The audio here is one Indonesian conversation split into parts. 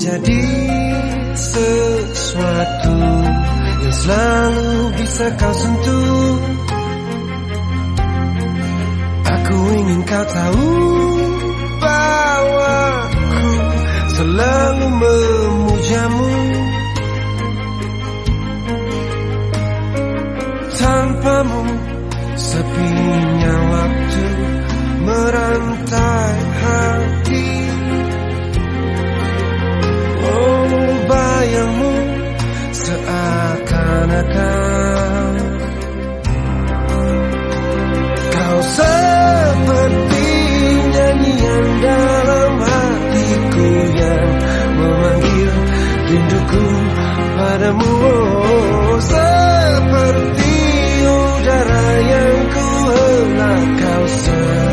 menjadi sesuatu yang selalu bisa kau sentuh. Aku ingin kau tahu bahwa aku selalu memujamu. Tanpamu sepinya waktu merantai Kau seperti nyanyian dalam hatiku yang memanggil rinduku padamu. Oh, seperti udara yang ku hela kau selalu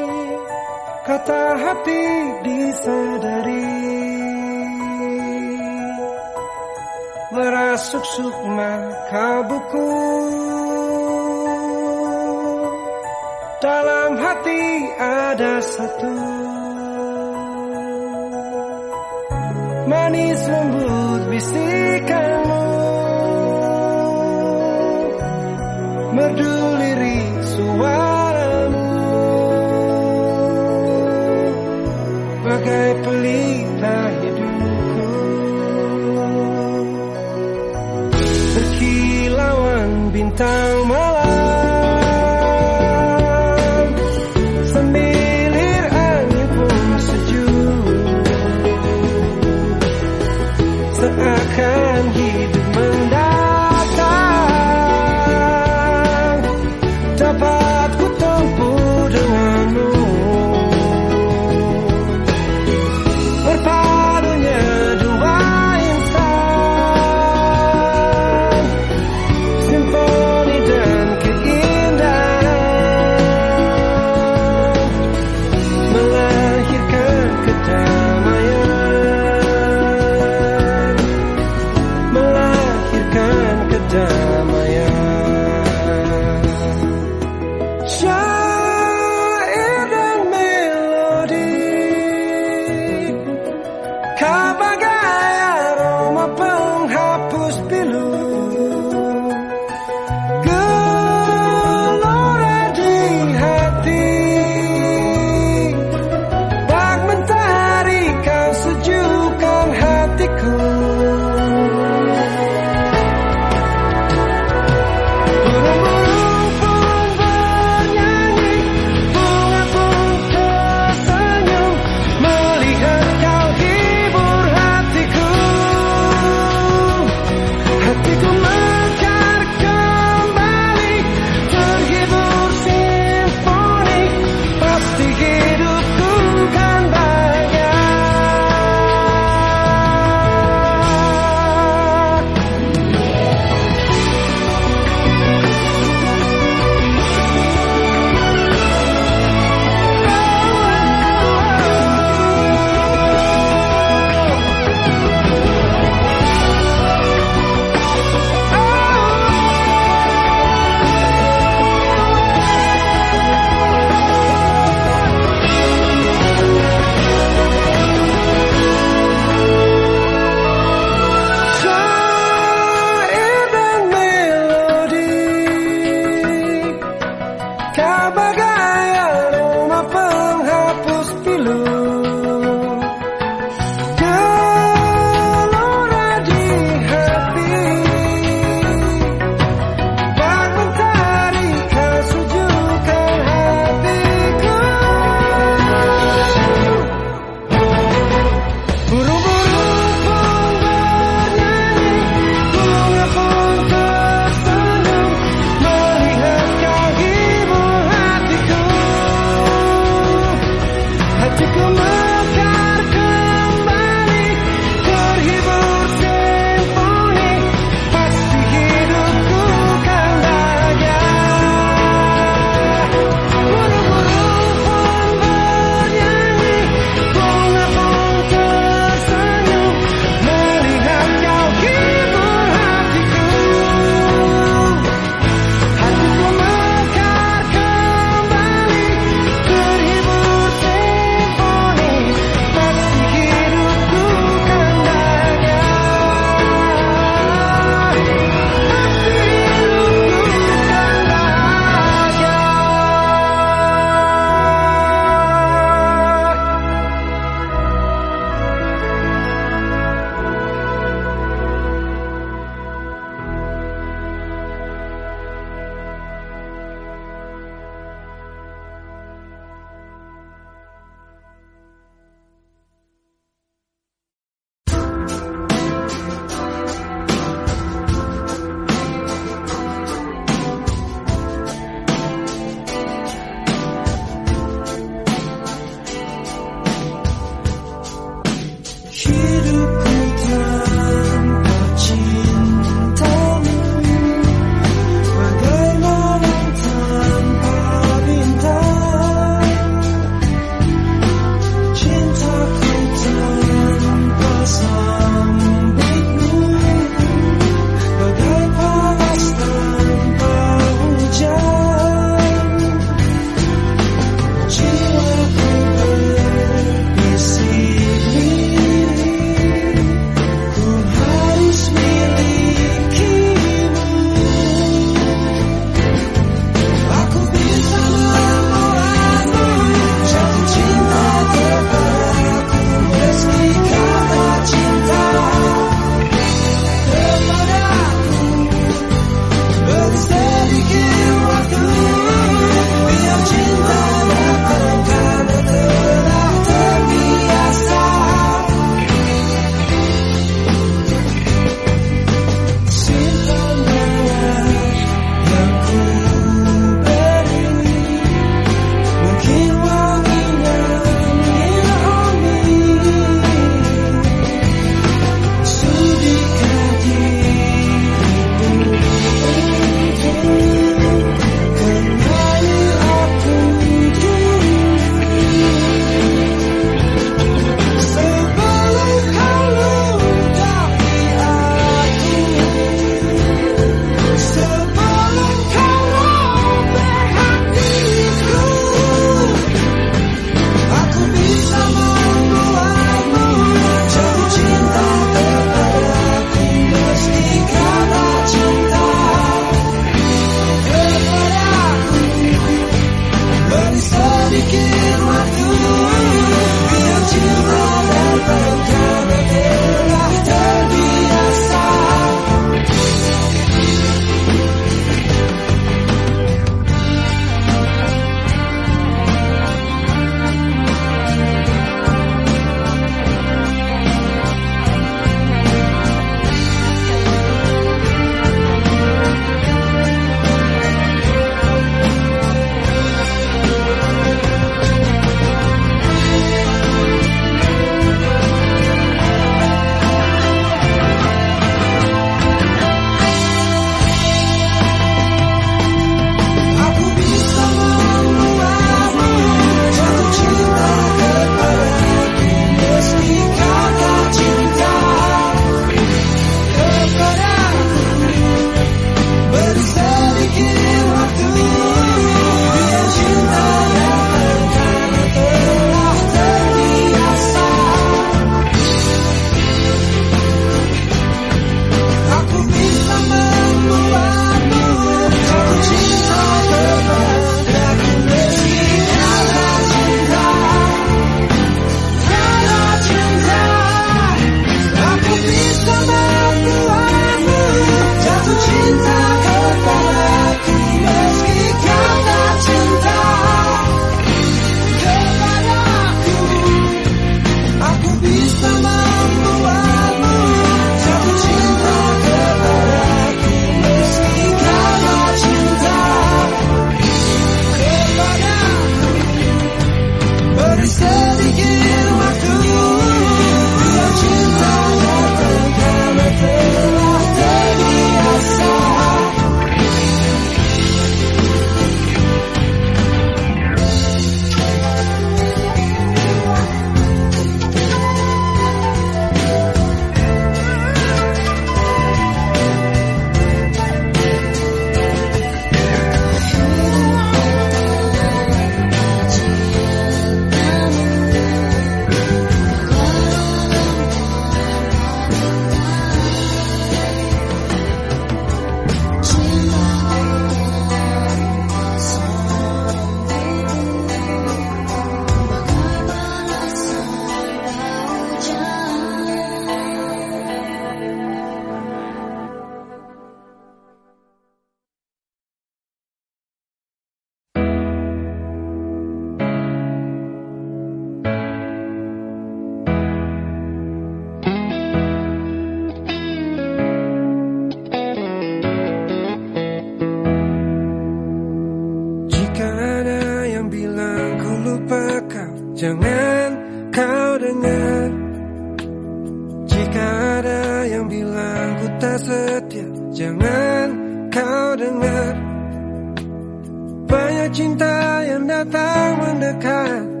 cinta yang datang mendekat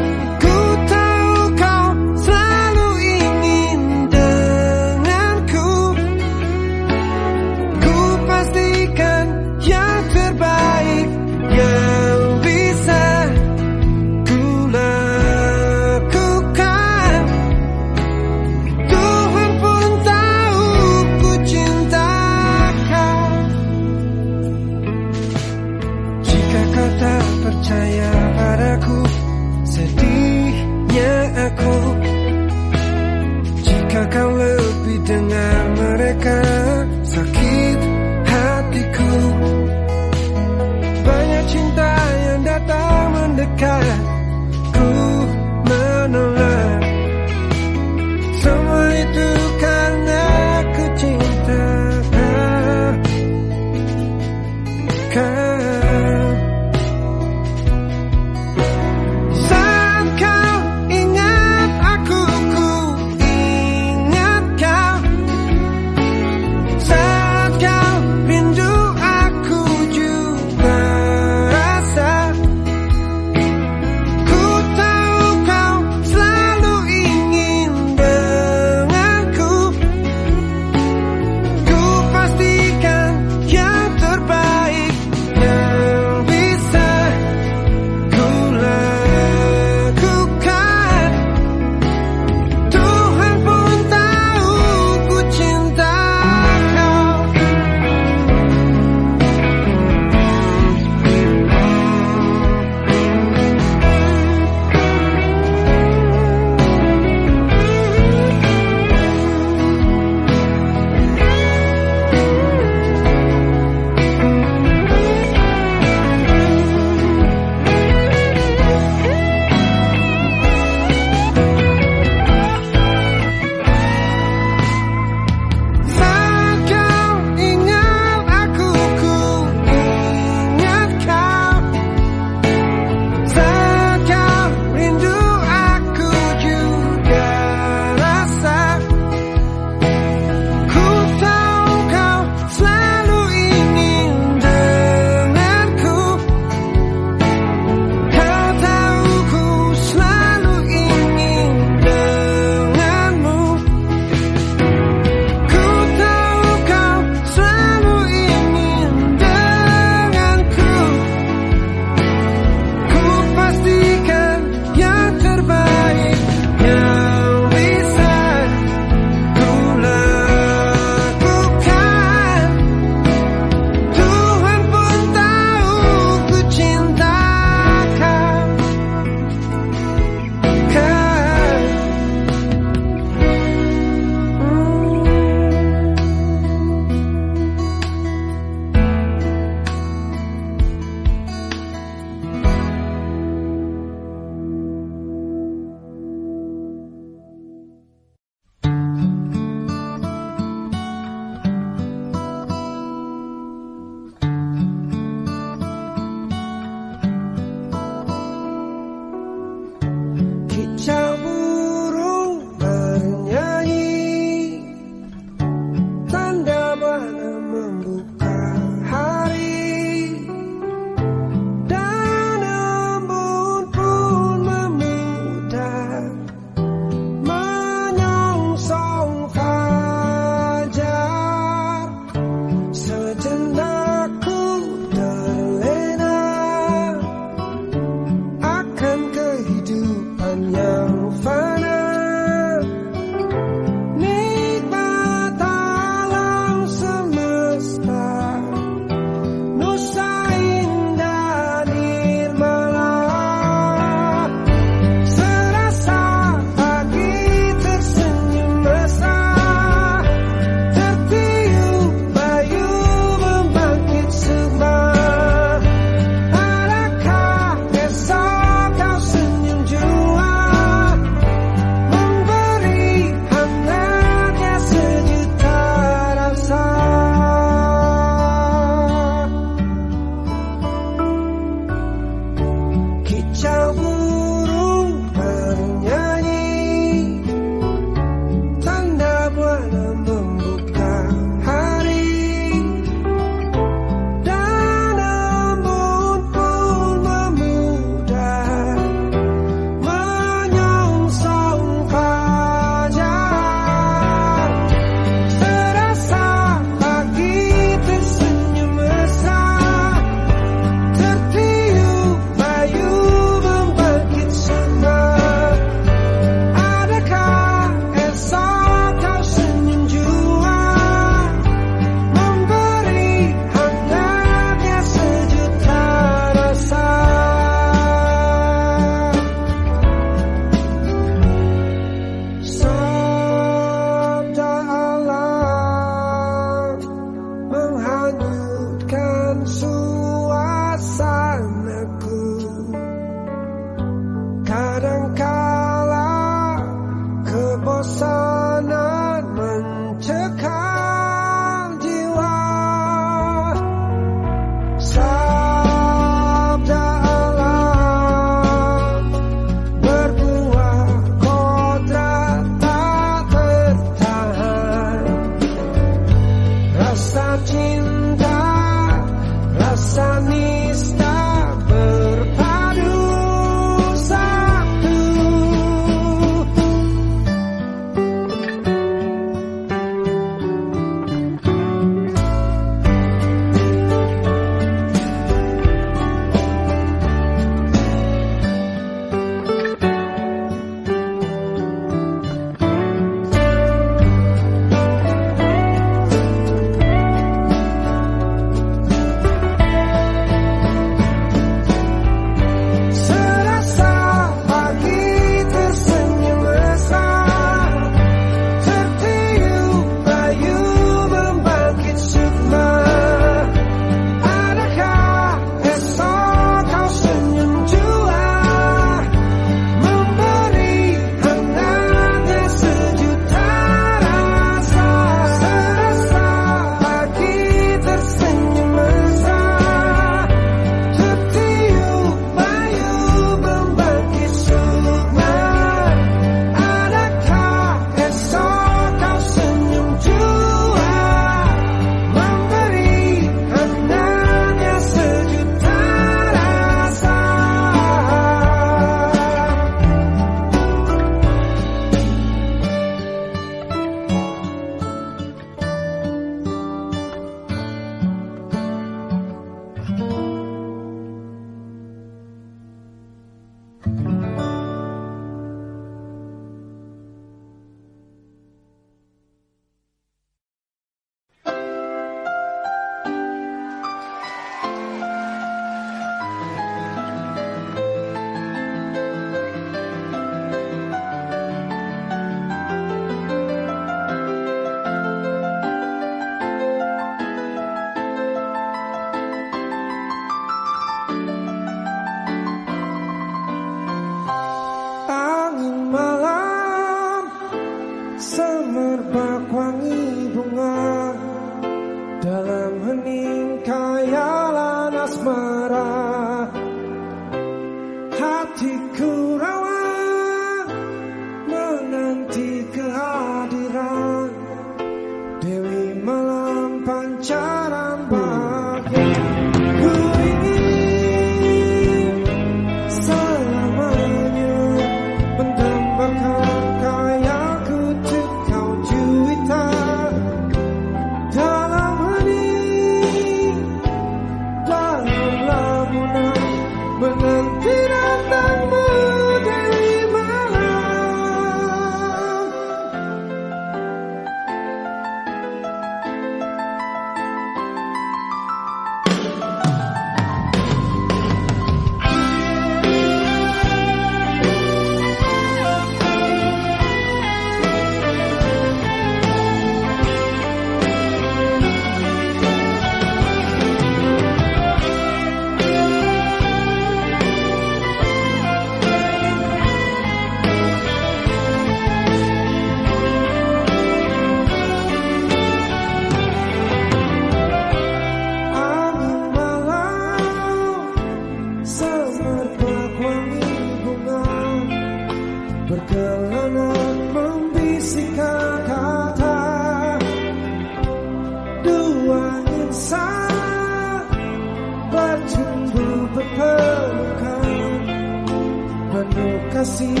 penuh kasih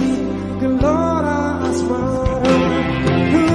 gelora asmara.